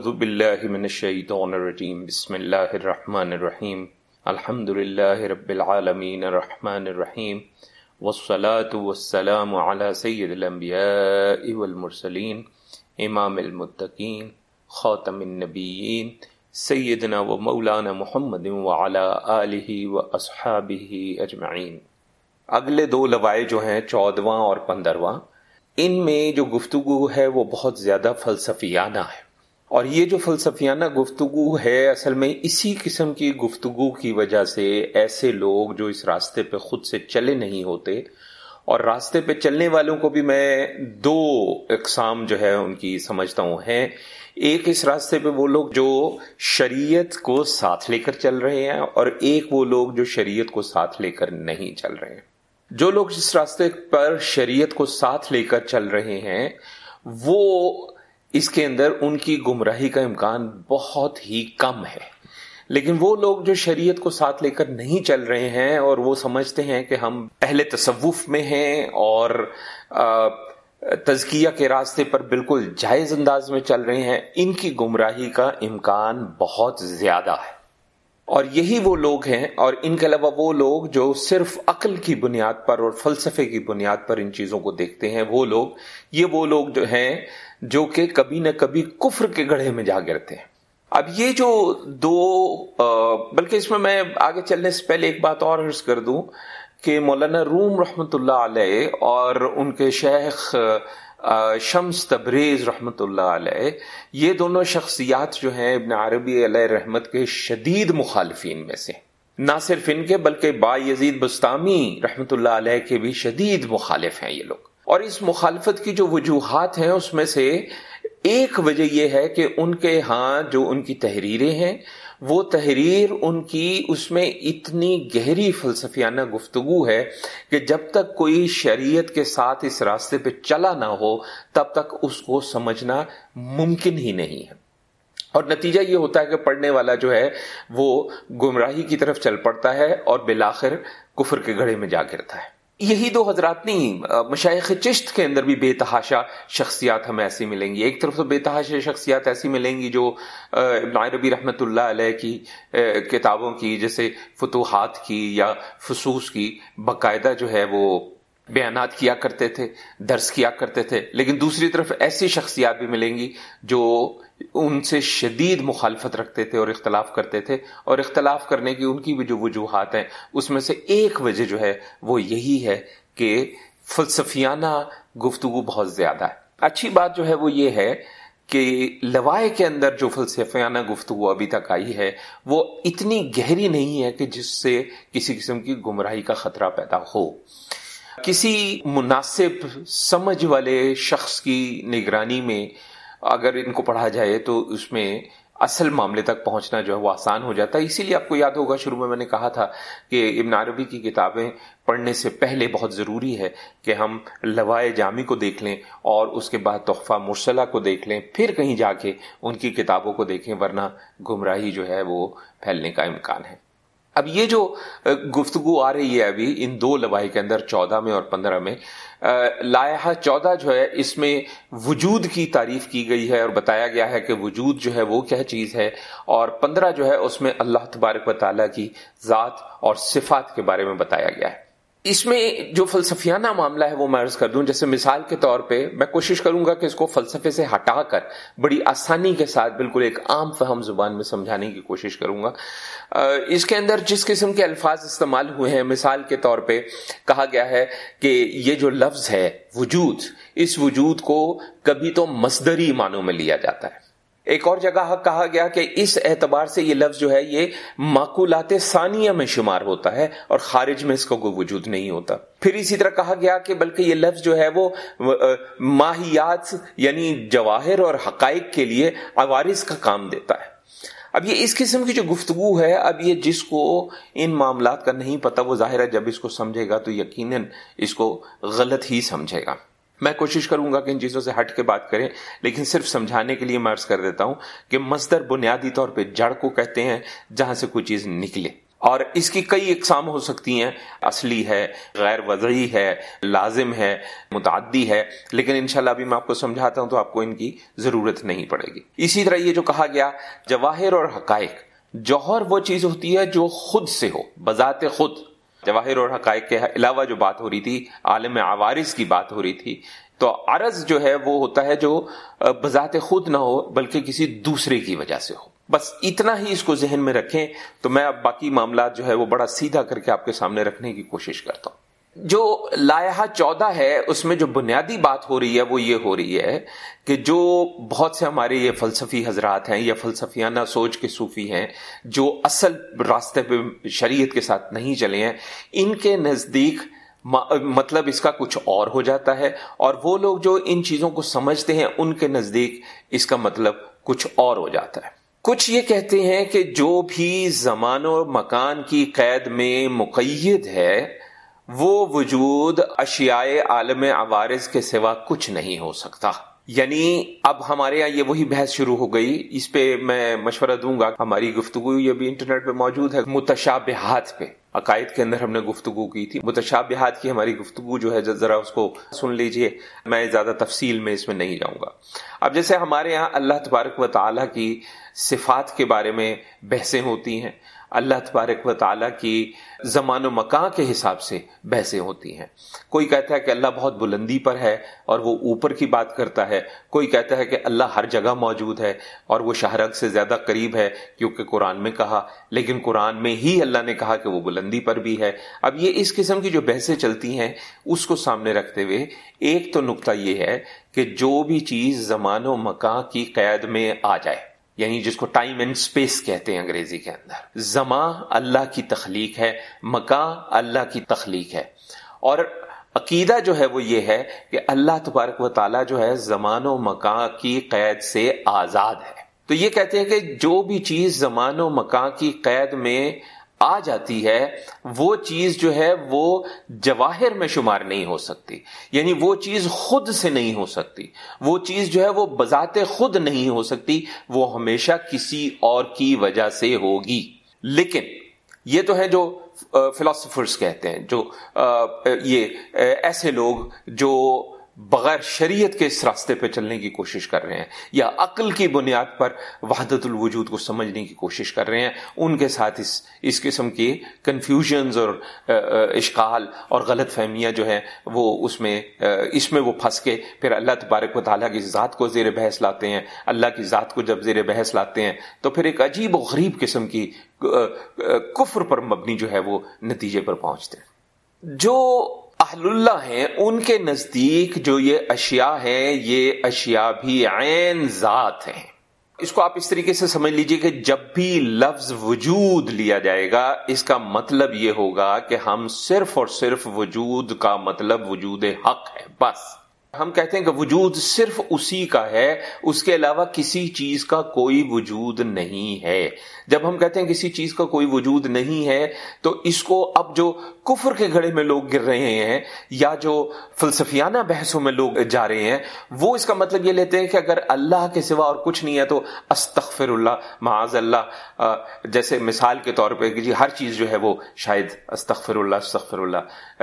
اعوذ باللہ من الشیطان الرجیم، بسم اللہ الرحمن الرحیم، الحمد للہ رب العالمین الرحمن الرحیم، والصلاة والسلام على سید الانبیاء والمرسلین، امام المتقین، خاتم النبیین، سیدنا و مولانا محمد وعلى آلہ و اصحابہ اجمعین۔ اگلے دو لوائے جو ہیں، چودواں اور پندرواں، ان میں جو گفتگو ہے، وہ بہت زیادہ فلسفیانہ ہے۔ اور یہ جو فلسفیانہ گفتگو ہے اصل میں اسی قسم کی گفتگو کی وجہ سے ایسے لوگ جو اس راستے پہ خود سے چلے نہیں ہوتے، اور راستے پہ چلنے والوں کو بھی میں دو اقسام جو ہے ان کی سمجھتا ہوں ہیں۔ ایک اس راستے پہ وہ لوگ جو شریعت کو ساتھ لے کر چل رہے ہیں، اور ایک وہ لوگ جو شریعت کو ساتھ لے کر نہیں چل رہے ہیں۔ جو لوگ جس راستے پر شریعت کو ساتھ لے کر چل رہے ہیں، وہ اس کے اندر ان کی گمراہی کا امکان بہت ہی کم ہے۔ لیکن وہ لوگ جو شریعت کو ساتھ لے کر نہیں چل رہے ہیں اور وہ سمجھتے ہیں کہ ہم پہلے تصوف میں ہیں اور تزکیہ کے راستے پر بالکل جائز انداز میں چل رہے ہیں، ان کی گمراہی کا امکان بہت زیادہ ہے۔ اور یہی وہ لوگ ہیں اور ان کے علاوہ وہ لوگ جو صرف عقل کی بنیاد پر اور فلسفے کی بنیاد پر ان چیزوں کو دیکھتے ہیں، وہ لوگ، یہ وہ لوگ جو ہیں جو کہ کبھی نہ کبھی کفر کے گڑھے میں جا گرتے ہیں۔ اب یہ جو دو بلکہ اس میں میں آگے چلنے سے پہلے ایک بات اور عرض کر دوں کہ مولانا روم رحمت اللہ علیہ اور ان کے شیخ شمس تبریز رحمت اللہ علیہ، یہ دونوں شخصیات جو ہیں ابن عربی علیہ رحمت کے شدید مخالفین میں سے۔ نہ صرف ان کے بلکہ با یزید بستامی رحمت اللہ علیہ کے بھی شدید مخالف ہیں یہ لوگ۔ اور اس مخالفت کی جو وجوہات ہیں، اس میں سے ایک وجہ یہ ہے کہ ان کے ہاں جو ان کی تحریریں ہیں، وہ تحریر ان کی اس میں اتنی گہری فلسفیانہ گفتگو ہے کہ جب تک کوئی شریعت کے ساتھ اس راستے پہ چلا نہ ہو، تب تک اس کو سمجھنا ممکن ہی نہیں ہے۔ اور نتیجہ یہ ہوتا ہے کہ پڑھنے والا جو ہے، وہ گمراہی کی طرف چل پڑتا ہے اور بلاخر کفر کے گھڑے میں جا گرتا ہے۔ یہی دو حضرات نہیں مشائق چشت کے اندر بھی بے تحاشا شخصیات ہمیں ایسی ملیں گی۔ ایک طرف تو بے تحاشا شخصیات ایسی ملیں گی جو ربی رحمت اللہ علیہ کی کتابوں کی، جیسے فتوحات کی یا فصوص کی باقاعدہ جو ہے وہ بیانات کیا کرتے تھے، درس کیا کرتے تھے۔ لیکن دوسری طرف ایسی شخصیات بھی ملیں گی جو ان سے شدید مخالفت رکھتے تھے اور اختلاف کرتے تھے اور اختلاف کرنے کی ان کی بھی جو وجوہات ہیں، اس میں سے ایک وجہ جو ہے، وہ یہی ہے کہ فلسفیانہ گفتگو بہت زیادہ ہے۔ اچھی بات جو ہے، وہ یہ ہے کہ لوائے کے اندر جو فلسفیانہ گفتگو ابھی تک آئی ہے، وہ اتنی گہری نہیں ہے کہ جس سے کسی قسم کی گمراہی کا خطرہ پیدا ہو۔ کسی مناسب سمجھ والے شخص کی نگرانی میں اگر ان کو پڑھا جائے تو اس میں اصل معاملے تک پہنچنا جو ہے وہ آسان ہو جاتا ہے۔ اسی لیے آپ کو یاد ہوگا، شروع میں میں نے کہا تھا کہ ابن عربی کی کتابیں پڑھنے سے پہلے بہت ضروری ہے کہ ہم لوائے جامی کو دیکھ لیں اور اس کے بعد تحفہ مرسلہ کو دیکھ لیں، پھر کہیں جا کے ان کی کتابوں کو دیکھیں، ورنہ گمراہی جو ہے وہ پھیلنے کا امکان ہے۔ اب یہ جو گفتگو آ رہی ہے ابھی ان دو لوائی کے اندر، چودہ میں اور پندرہ میں لائحہ چودہ جو ہے، اس میں وجود کی تعریف کی گئی ہے اور بتایا گیا ہے کہ وجود جو ہے وہ کیا چیز ہے اور پندرہ جو ہے، اس میں اللہ تبارک و تعالیٰ کی ذات اور صفات کے بارے میں بتایا گیا ہے۔ اس میں جو فلسفیانہ معاملہ ہے وہ میں عرض کر دوں، جیسے مثال کے طور پہ میں کوشش کروں گا کہ اس کو فلسفے سے ہٹا کر بڑی آسانی کے ساتھ بالکل ایک عام فہم زبان میں سمجھانے کی کوشش کروں گا۔ اس کے اندر جس قسم کے الفاظ استعمال ہوئے ہیں، مثال کے طور پہ کہا گیا ہے کہ یہ جو لفظ ہے، وجود، اس وجود کو کبھی تو مصدری معنوں میں لیا جاتا ہے۔ ایک اور جگہ کہا گیا کہ اس اعتبار سے یہ لفظ جو ہے یہ معقولات ثانیہ میں شمار ہوتا ہے اور خارج میں اس کا کوئی وجود نہیں ہوتا۔ پھر اسی طرح کہا گیا کہ بلکہ یہ لفظ جو ہے وہ ماہیات یعنی جواہر اور حقائق کے لیے عوارض کا کام دیتا ہے۔ اب یہ اس قسم کی جو گفتگو ہے، اب یہ جس کو ان معاملات کا نہیں پتا وہ ظاہر ہے جب اس کو سمجھے گا تو یقیناً اس کو غلط ہی سمجھے گا۔ میں کوشش کروں گا کہ ان چیزوں سے ہٹ کے بات کریں، لیکن صرف سمجھانے کے لیے میں عرض کر دیتا ہوں کہ مصدر بنیادی طور پہ جڑ کو کہتے ہیں جہاں سے کوئی چیز نکلے۔ اور اس کی کئی اقسام ہو سکتی ہیں۔ اصلی ہے، غیر وضعی ہے، لازم ہے، متعدی ہے، لیکن انشاءاللہ ابھی میں آپ کو سمجھاتا ہوں تو آپ کو ان کی ضرورت نہیں پڑے گی۔ اسی طرح یہ جو کہا گیا، جواہر اور حقائق، جوہر وہ چیز ہوتی ہے جو خود سے ہو، بذات خود۔ جواہر اور حقائق کے علاوہ جو بات ہو رہی تھی، عالم عوارث کی بات ہو رہی تھی، تو عرض جو ہے وہ ہوتا ہے جو بذات خود نہ ہو، بلکہ کسی دوسرے کی وجہ سے ہو۔ بس اتنا ہی اس کو ذہن میں رکھیں تو میں اب باقی معاملات جو ہے وہ بڑا سیدھا کر کے آپ کے سامنے رکھنے کی کوشش کرتا ہوں۔ جو لائحہ چودہ ہے، اس میں جو بنیادی بات ہو رہی ہے، وہ یہ ہو رہی ہے کہ جو بہت سے ہمارے یہ فلسفی حضرات ہیں یا فلسفیانہ سوچ کے صوفی ہیں، جو اصل راستے پہ شریعت کے ساتھ نہیں چلے ہیں، ان کے نزدیک مطلب اس کا کچھ اور ہو جاتا ہے اور وہ لوگ جو ان چیزوں کو سمجھتے ہیں، ان کے نزدیک اس کا مطلب کچھ اور ہو جاتا ہے۔ کچھ یہ کہتے ہیں کہ جو بھی زمان و مکان کی قید میں مقید ہے وہ وجود اشیاء عالم عوارض کے سوا کچھ نہیں ہو سکتا۔ یعنی اب ہمارے یہاں یہ وہی بحث شروع ہو گئی۔ اس پہ میں مشورہ دوں گا۔ ہماری گفتگو یہ بھی انٹرنیٹ پہ موجود ہے۔ متشابہات پہ۔ عقائد کے اندر ہم نے گفتگو کی تھی۔ متشابہات کی ہماری گفتگو جو ہے، ذرا اس کو سن لیجیے۔ میں زیادہ تفصیل میں اس میں نہیں جاؤں گا۔ اب جیسے ہمارے یہاں اللہ تبارک و تعالیٰ کی صفات کے بارے میں بحثیں ہوتی ہیں۔ اللہ تبارک و تعالیٰ کی زمان و مکان کے حساب سے بحثیں ہوتی ہیں۔ کوئی کہتا ہے کہ اللہ بہت بلندی پر ہے اور وہ اوپر کی بات کرتا ہے۔ کوئی کہتا ہے کہ اللہ ہر جگہ موجود ہے اور وہ شہرک سے زیادہ قریب ہے کیونکہ قرآن میں کہا۔ لیکن قرآن میں ہی اللہ نے کہا کہ وہ بلندی پر بھی ہے۔ اب یہ اس قسم کی جو بحثیں چلتی ہیں اس کو سامنے رکھتے ہوئے ایک تو نقطہ یہ ہے کہ جو بھی چیز زمان و مکان کی قید میں آ جائے یعنی جس کو ٹائم اینڈ اسپیس کہتے ہیں انگریزی کے اندر۔ زماں اللہ کی تخلیق ہے مکان اللہ کی تخلیق ہے۔ اور عقیدہ جو ہے وہ یہ ہے کہ اللہ تبارک و تعالیٰ جو ہے زمان و مکان کی قید سے آزاد ہے۔ تو یہ کہتے ہیں کہ جو بھی چیز زمان و مکان کی قید میں آ جاتی ہے، وہ چیز جو ہے، وہ جواہر میں شمار نہیں ہو سکتی۔ یعنی وہ چیز خود سے نہیں ہو سکتی۔ وہ چیز جو ہے، وہ بذات خود نہیں ہو سکتی، وہ ہمیشہ کسی اور کی وجہ سے ہوگی۔ لیکن یہ تو ہے جو فلاسفرز کہتے ہیں، جو یہ ایسے لوگ جو بغیر شریعت کے اس راستے پہ چلنے کی کوشش کر رہے ہیں یا عقل کی بنیاد پر وحدت الوجود کو سمجھنے کی کوشش کر رہے ہیں، ان کے ساتھ اس اس قسم کی کنفیوژنز اور اشکال اور غلط فہمیاں جو ہیں، وہ اس میں اس میں وہ پھنس کے پھر اللہ تبارک و تعالیٰ کی ذات کو زیر بحث لاتے ہیں، اللہ کی ذات کو جب زیر بحث لاتے ہیں، تو پھر ایک عجیب و غریب قسم کی کفر پر مبنی جو ہے وہ نتیجے پر پہنچتے ہیں۔ جو اہل اللہ ہیں، ان کے نزدیک جو یہ اشیاء ہیں، یہ اشیاء بھی عین ذات ہیں۔ اس کو آپ اس طریقے سے سمجھ لیجیے کہ جب بھی لفظ وجود لیا جائے گا، اس کا مطلب یہ ہوگا کہ ہم صرف اور صرف وجود کا مطلب وجود حق ہے، بس۔ ہم کہتے ہیں کہ وجود صرف اسی کا ہے، اس کے علاوہ کسی چیز کا کوئی وجود نہیں ہے۔ جب ہم کہتے ہیں کسی چیز کا کوئی وجود نہیں ہے، تو اس کو اب جو کفر کے گھڑے میں لوگ گر رہے ہیں یا جو فلسفیانہ بحثوں میں لوگ جا رہے ہیں، وہ اس کا مطلب یہ لیتے ہیں کہ اگر اللہ کے سوا اور کچھ نہیں ہے تو استغفر اللہ معاذ اللہ۔ جیسے مثال کے طور پہ کہ جی ہر چیز جو ہے وہ شاید استغفر اللہ استغفر اللہ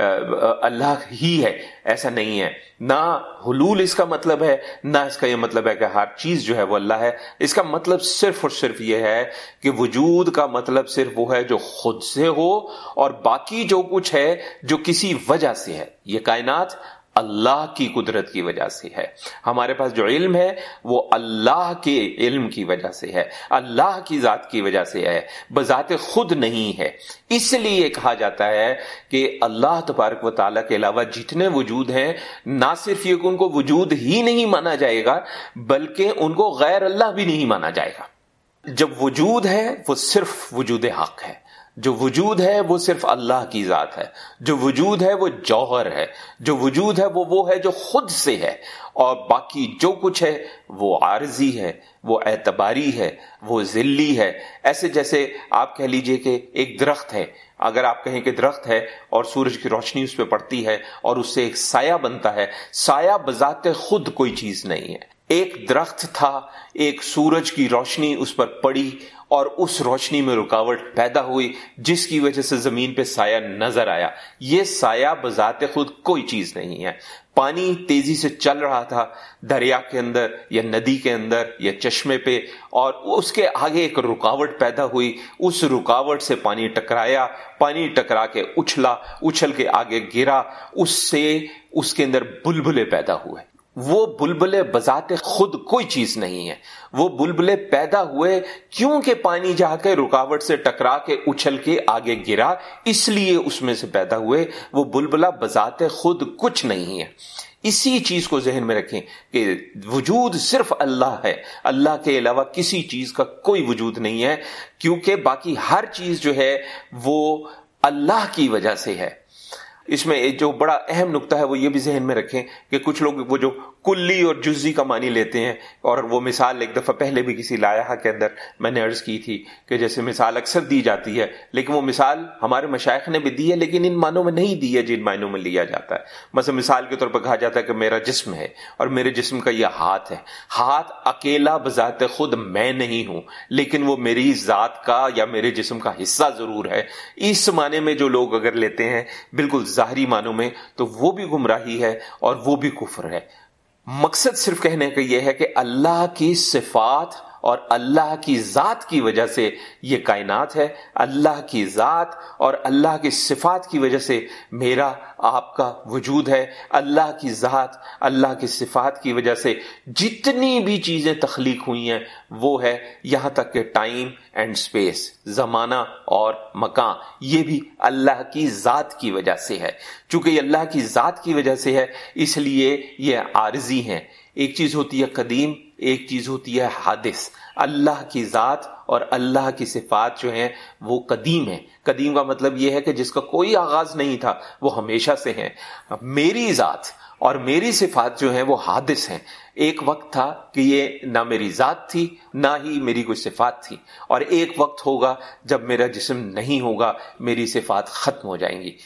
اللہ ہی ہے، ایسا نہیں ہے۔ نہ حلول اس کا مطلب ہے، نہ اس کا یہ مطلب ہے کہ ہر چیز جو ہے وہ اللہ ہے۔ اس کا مطلب صرف اور صرف یہ ہے کہ وجود کا مطلب صرف وہ ہے جو خود سے ہو اور باقی جو کچھ کچھ ہے جو کسی وجہ سے ہے۔ یہ کائنات اللہ کی قدرت کی وجہ سے ہے۔ ہمارے پاس جو علم ہے، وہ اللہ کے علم کی وجہ سے ہے۔ اللہ کی ذات کی وجہ سے ہے۔ بذات خود نہیں ہے۔ اس لیے کہا جاتا ہے کہ اللہ تبارک و تعالیٰ کے علاوہ جتنے وجود ہیں، نہ صرف یہ کہ ان کو وجود ہی نہیں مانا جائے گا، بلکہ ان کو غیر اللہ بھی نہیں مانا جائے گا۔ جب وجود ہے، وہ صرف وجود حق ہے۔ جو وجود ہے وہ صرف اللہ کی ذات ہے، جو وجود ہے وہ جوہر ہے، جو وجود ہے وہ وہ ہے جو خود سے ہے، اور باقی جو کچھ ہے وہ عارضی ہے، وہ اعتباری ہے، وہ ذلی ہے۔ ایسے جیسے آپ کہہ لیجیے کہ ایک درخت ہے۔ اگر آپ کہیں کہ درخت ہے اور سورج کی روشنی اس پہ پڑتی ہے اور اس سے ایک سایہ بنتا ہے، سایہ بذات خود کوئی چیز نہیں ہے۔ ایک درخت تھا، ایک سورج کی روشنی اس پر پڑی اور اس روشنی میں رکاوٹ پیدا ہوئی، جس کی وجہ سے زمین پہ سایہ نظر آیا۔ یہ سایہ بذات خود کوئی چیز نہیں ہے۔ پانی تیزی سے چل رہا تھا، دریا کے اندر یا ندی کے اندر یا چشمے پہ، اور اس کے آگے ایک رکاوٹ پیدا ہوئی۔ اس رکاوٹ سے پانی ٹکرایا، پانی ٹکرا کے اچھلا، اچھل کے آگے گرا، اس سے اس کے اندر بلبلے پیدا ہوئے۔ وہ بلبلے بذات خود کوئی چیز نہیں ہے۔ وہ بلبلے پیدا ہوئے کیونکہ پانی جا کے رکاوٹ سے ٹکرا کے اچھل کے آگے گرا، اس لیے اس میں سے پیدا ہوئے۔ وہ بلبلا بذات خود کچھ نہیں ہے۔ اسی چیز کو ذہن میں رکھیں کہ وجود صرف اللہ ہے۔ اللہ کے علاوہ کسی چیز کا کوئی وجود نہیں ہے، کیونکہ باقی ہر چیز جو ہے وہ اللہ کی وجہ سے ہے۔ اس میں جو بڑا اہم نقطہ ہے وہ یہ بھی ذہن میں رکھیں کہ کچھ لوگ وہ جو کلی اور جزی کا معنی لیتے ہیں اور وہ مثال ایک دفعہ پہلے بھی کسی لایا کے اندر میں نے عرض کی تھی کہ جیسے مثال اکثر دی جاتی ہے، لیکن وہ مثال ہمارے مشائق نے بھی دی ہے، لیکن ان معنوں میں نہیں دی ہے جن معنوں میں لیا جاتا ہے۔ مثلا مثال کے طور پر کہا جاتا ہے کہ میرا جسم ہے اور میرے جسم کا یہ ہاتھ ہے۔ ہاتھ اکیلا بذات خود میں نہیں ہوں، لیکن وہ میری ذات کا یا میرے جسم کا حصہ ضرور ہے۔ اس معنی میں جو لوگ اگر لیتے ہیں بالکل ظاہری معنوں میں، تو وہ بھی گمراہی ہے اور وہ بھی کفر ہے۔ مقصد صرف کہنے کا یہ ہے کہ اللہ کی صفات اور اللہ کی ذات کی وجہ سے یہ کائنات ہے۔ اللہ کی ذات اور اللہ کی صفات کی وجہ سے میرا آپ کا وجود ہے۔ اللہ کی ذات، اللہ کی صفات کی وجہ سے جتنی بھی چیزیں تخلیق ہوئی ہیں، وہ ہے یہاں تک کہ ٹائم اینڈ سپیس، زمانہ اور مکان۔ یہ بھی اللہ کی ذات کی وجہ سے ہے۔ چونکہ یہ اللہ کی ذات کی وجہ سے ہے، اس لیے یہ عارضی ہیں۔ ایک چیز ہوتی ہے قدیم ایک چیز ہوتی ہے حادث۔ اللہ کی ذات اور اللہ کی صفات جو ہیں وہ قدیم ہیں۔ قدیم کا مطلب یہ ہے کہ جس کا کوئی آغاز نہیں تھا، وہ ہمیشہ سے ہیں۔ میری ذات اور میری صفات جو ہیں وہ حادث ہیں۔ ایک وقت تھا کہ یہ نہ میری ذات تھی، نہ ہی میری کوئی صفات تھی۔ اور ایک وقت ہوگا جب میرا جسم نہیں ہوگا، میری صفات ختم ہو جائیں گی۔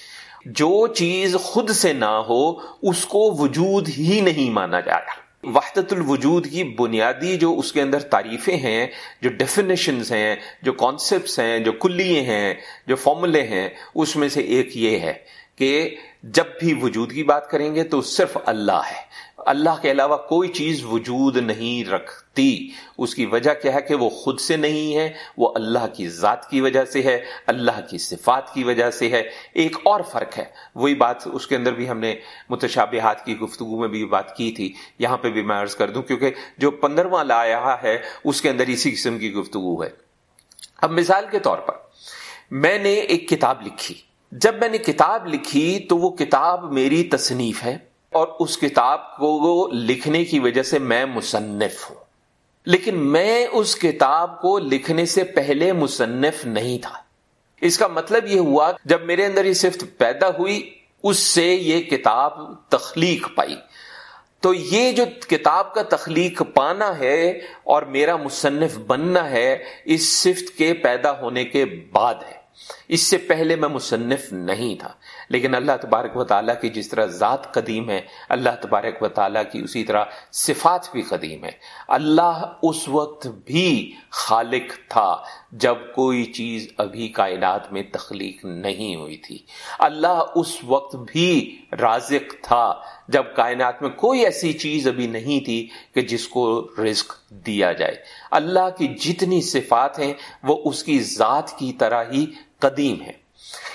جو چیز خود سے نہ ہو، اس کو وجود ہی نہیں مانا جائے وحدت الوجود کی بنیادی جو اس کے اندر تعریفیں ہیں، جو ڈیفینیشنز ہیں، جو کانسیپٹس ہیں، جو کلیے ہیں، جو فارمولے ہیں، اس میں سے ایک یہ ہے کہ جب بھی وجود کی بات کریں گے تو صرف اللہ ہے۔ اللہ کے علاوہ کوئی چیز وجود نہیں رکھتی۔ اس کی وجہ کیا ہے کہ وہ خود سے نہیں ہے، وہ اللہ کی ذات کی وجہ سے ہے، اللہ کی صفات کی وجہ سے ہے۔ ایک اور فرق ہے۔ وہی بات اس کے اندر بھی ہم نے متشابہات کی گفتگو میں بھی بات کی تھی۔ یہاں پہ بھی میں عرض کر دوں، کیونکہ جو پندرواں لایا ہے، اس کے اندر اسی قسم کی گفتگو ہے۔ اب مثال کے طور پر، میں نے ایک کتاب لکھی۔ جب میں نے کتاب لکھی تو وہ کتاب میری تصنیف ہے۔ اور اس کتاب کو لکھنے کی وجہ سے میں مصنف ہوں۔ لیکن میں اس کتاب کو لکھنے سے پہلے مصنف نہیں تھا۔ اس کا مطلب یہ ہوا، جب میرے اندر یہ صرف پیدا ہوئی، اس سے یہ کتاب تخلیق پائی۔ تو یہ جو کتاب کا تخلیق پانا ہے اور میرا مصنف بننا ہے، اس صفت کے پیدا ہونے کے بعد ہے۔ اس سے پہلے میں مصنف نہیں تھا۔ لیکن اللہ تبارک و تعالیٰ کی جس طرح ذات قدیم ہے، اللہ تبارک و تعالیٰ کی اسی طرح صفات بھی قدیم ہے۔ اللہ اس وقت بھی خالق تھا جب کوئی چیز ابھی کائنات میں تخلیق نہیں ہوئی تھی۔ اللہ اس وقت بھی رازق تھا جب کائنات میں کوئی ایسی چیز ابھی نہیں تھی کہ جس کو رزق دیا جائے۔ اللہ کی جتنی صفات ہیں، وہ اس کی ذات کی طرح ہی قدیم ہے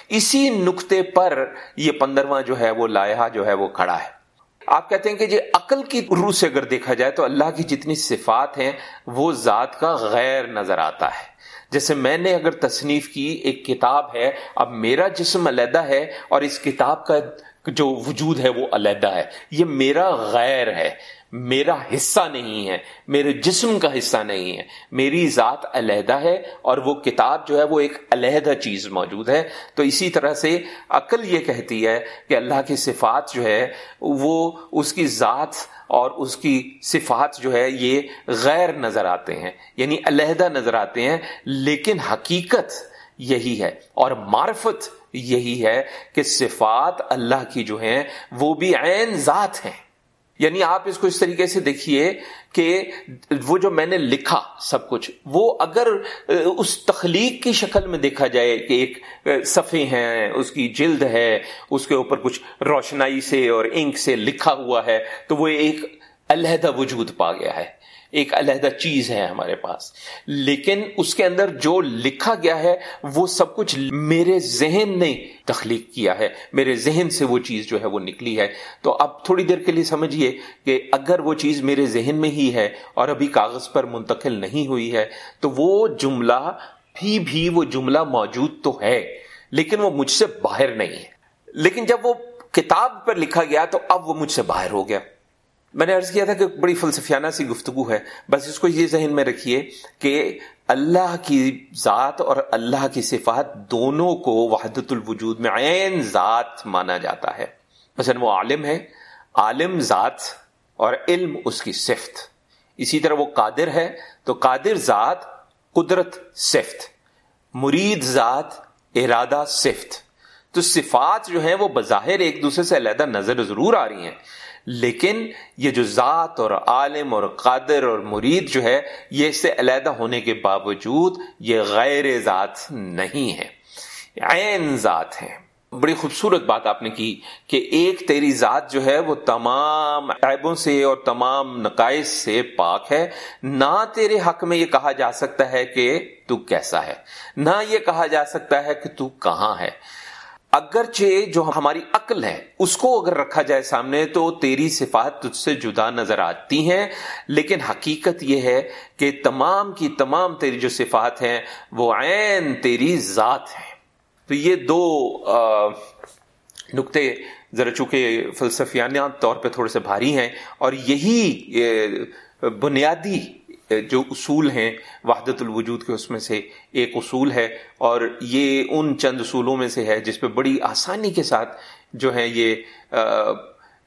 اسی نقطے پر یہ پندرواں جو ہے وہ لائحہ جو ہے وہ کھڑا ہے۔ آپ کہتے ہیں کہ یہ عقل کی روح سے اگر دیکھا جائے تو اللہ کی جتنی صفات ہیں وہ ذات کا غیر نظر آتا ہے۔ جیسے میں نے اگر تصنیف کی ایک کتاب ہے، اب میرا جسم علیحدہ ہے اور اس کتاب کا جو وجود ہے وہ علیحدہ ہے۔ یہ میرا غیر ہے۔ میرا حصہ نہیں ہے، میرے جسم کا حصہ نہیں ہے۔ میری ذات علیحدہ ہے اور وہ کتاب جو ہے وہ ایک علیحدہ چیز موجود ہے۔ تو اسی طرح سے عقل یہ کہتی ہے کہ اللہ کی صفات جو ہے وہ اس کی ذات اور اس کی صفات جو ہے یہ غیر نظر آتے ہیں یعنی علیحدہ نظر آتے ہیں۔ لیکن حقیقت یہی ہے اور معرفت یہی ہے کہ صفات اللہ کی جو ہیں وہ بھی عین ذات ہیں۔ یعنی آپ اس کو اس طریقے سے دیکھیے کہ وہ جو میں نے لکھا سب کچھ، وہ اگر اس تخلیق کی شکل میں دیکھا جائے کہ ایک صفحے ہیں، اس کی جلد ہے، اس کے اوپر کچھ روشنائی سے اور انک سے لکھا ہوا ہے، تو وہ ایک علیحدہ وجود پا گیا ہے۔ ایک علیحدہ چیز ہے ہمارے پاس۔ لیکن اس کے اندر جو لکھا گیا ہے، وہ سب کچھ میرے ذہن نے تخلیق کیا ہے۔ میرے ذہن سے وہ چیز جو ہے وہ نکلی ہے۔ تو اب تھوڑی دیر کے لیے سمجھیے کہ اگر وہ چیز میرے ذہن میں ہی ہے اور ابھی کاغذ پر منتقل نہیں ہوئی ہے، تو وہ جملہ بھی بھی وہ جملہ موجود تو ہے، لیکن وہ مجھ سے باہر نہیں ہے۔ لیکن جب وہ کتاب پر لکھا گیا تو اب وہ مجھ سے باہر ہو گیا۔ میں نے عرض کیا تھا کہ بڑی فلسفیانہ سی گفتگو ہے، بس اس کو یہ ذہن میں رکھیے کہ اللہ کی ذات اور اللہ کی صفات دونوں کو وحدت الوجود میں عین ذات مانا جاتا ہے۔ مثلا وہ عالم ہے، عالم ذات اور علم اس کی صفت۔ اسی طرح وہ قادر ہے، تو قادر ذات قدرت صفت، مرید ذات ارادہ صفت۔ تو صفات جو ہیں وہ بظاہر ایک دوسرے سے علیحدہ نظر ضرور آ رہی ہیں۔ لیکن یہ جو ذات اور عالم اور قادر اور مرید جو ہے، یہ اس سے علیحدہ ہونے کے باوجود یہ غیر ذات نہیں ہے۔ عین ذات ہے۔ بڑی خوبصورت بات آپ نے کی کہ ایک تیری ذات جو ہے، وہ تمام عیبوں سے اور تمام نقائص سے پاک ہے۔ نہ تیرے حق میں یہ کہا جا سکتا ہے کہ تو کیسا ہے۔ نہ یہ کہا جا سکتا ہے کہ تو کہاں ہے۔ اگرچہ جو ہماری عقل ہے، اس کو اگر رکھا جائے سامنے تو تیری صفات تجھ سے جدا نظر آتی ہیں، لیکن حقیقت یہ ہے کہ تمام کی تمام تیری جو صفات ہیں، وہ عین تیری ذات ہے تو یہ دو نقطے ذرا چونکہ فلسفیانہ طور پہ تھوڑے سے بھاری ہیں، اور یہی بنیادی جو اصول ہیں وحدت الوجود کے اس میں سے ایک اصول ہے اور یہ ان چند اصولوں میں سے ہے جس پہ بڑی آسانی کے ساتھ جو ہے یہ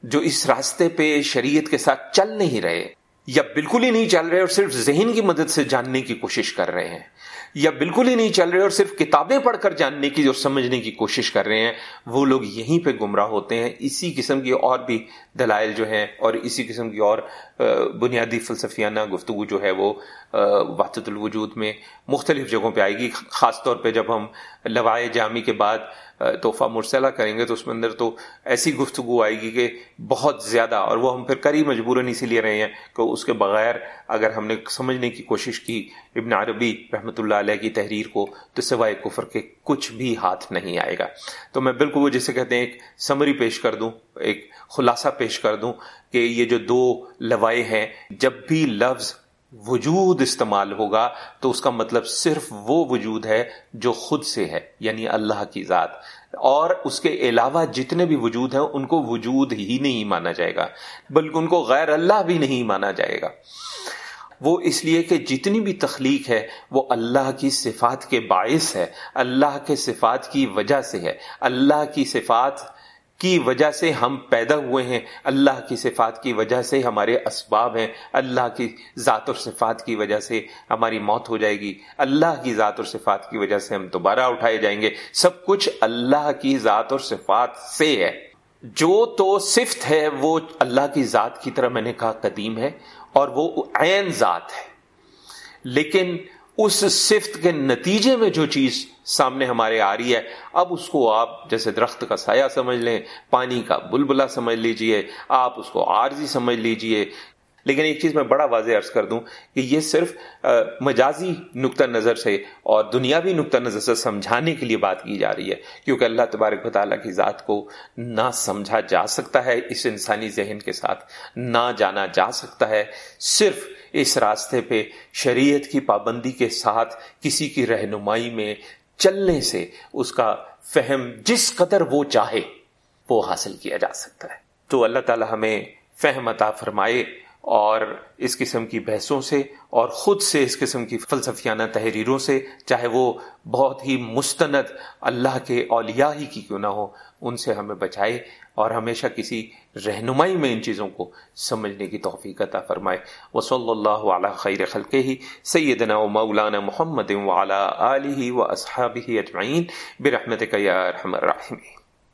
جو اس راستے پہ شریعت کے ساتھ چل نہیں رہے یا بالکل ہی نہیں چل رہے اور صرف ذہن کی مدد سے جاننے کی کوشش کر رہے ہیں۔ یا بالکل ہی نہیں چل رہے اور صرف کتابیں پڑھ کر جاننے کی اور سمجھنے کی کوشش کر رہے ہیں، وہ لوگ یہیں پہ گمراہ ہوتے ہیں۔ اسی قسم کی اور بھی دلائل جو ہیں اور اسی قسم کی اور بنیادی فلسفیانہ گفتگو جو ہے وہ وحدت الوجود میں مختلف جگہوں پہ آئے گی۔ خاص طور پہ جب ہم لوائے جامی کے بعد تحفہ مرسلہ کریں گے تو اس میں اندر تو ایسی گفتگو آئے گی کہ بہت زیادہ، اور وہ ہم پھر کری مجبوراً اسی لیے رہے ہیں کہ اس کے بغیر اگر ہم نے سمجھنے کی کوشش کی ابن عربی رحمۃ اللہ علیہ کی تحریر کو تو سوائے کفر کے کچھ بھی ہاتھ نہیں آئے گا۔ تو میں بالکل وہ جسے کہتے ہیں، ایک سمری پیش کر دوں، ایک خلاصہ پیش کر دوں کہ یہ جو دو لوائے ہیں، جب بھی لفظ وجود استعمال ہوگا تو اس کا مطلب صرف وہ وجود ہے جو خود سے ہے یعنی اللہ کی ذات۔ اور اس کے علاوہ جتنے بھی وجود ہیں، ان کو وجود ہی نہیں مانا جائے گا، بلکہ ان کو غیر اللہ بھی نہیں مانا جائے گا۔ وہ اس لیے کہ جتنی بھی تخلیق ہے، وہ اللہ کی صفات کے باعث ہے۔ اللہ کے صفات کی وجہ سے ہے۔ اللہ کی صفات کی وجہ سے ہم پیدا ہوئے ہیں، اللہ کی صفات کی وجہ سے ہمارے اسباب ہیں، اللہ کی ذات اور صفات کی وجہ سے ہماری موت ہو جائے گی۔ اللہ کی ذات اور صفات کی وجہ سے ہم دوبارہ اٹھائے جائیں گے۔ سب کچھ اللہ کی ذات اور صفات سے ہے۔ جو تو صفت ہے، وہ اللہ کی ذات کی طرح میں نے کہا قدیم ہے اور وہ عین ذات ہے۔ لیکن اس صفت کے نتیجے میں جو چیز سامنے ہمارے آ رہی ہے، اب اس کو آپ جیسے درخت کا سایہ سمجھ لیں، پانی کا بلبلا سمجھ لیجیے، آپ اس کو عارضی سمجھ لیجیے۔ لیکن ایک چیز میں بڑا واضح عرض کر دوں کہ یہ صرف مجازی نقطہ نظر سے اور دنیاوی نقطہ نظر سے سمجھانے کے لیے بات کی جا رہی ہے، کیونکہ اللہ تبارک و تعالیٰ کی ذات کو نہ سمجھا جا سکتا ہے، اس انسانی ذہن کے ساتھ نہ جانا جا سکتا ہے۔ صرف اس راستے پہ شریعت کی پابندی کے ساتھ کسی کی رہنمائی میں چلنے سے اس کا فہم جس قدر وہ چاہے وہ حاصل کیا جا سکتا ہے۔ تو اللہ تعالی ہمیں فہم عطا فرمائے اور اس قسم کی بحثوں سے اور خود سے اس قسم کی فلسفیانہ تحریروں سے، چاہے وہ بہت ہی مستند اللہ کے اولیاء ہی کی کیوں نہ ہو ان سے ہمیں بچائے اور ہمیشہ کسی رہنمائی میں ان چیزوں کو سمجھنے کی توفیق عطا فرمائے۔ و صلی اللہ علیہ خیر خلق ہی سیدنا و مولانا محمد وعلی علیہ و اصحاب اجمعین۔ برحمت یا ارحم الراحمین۔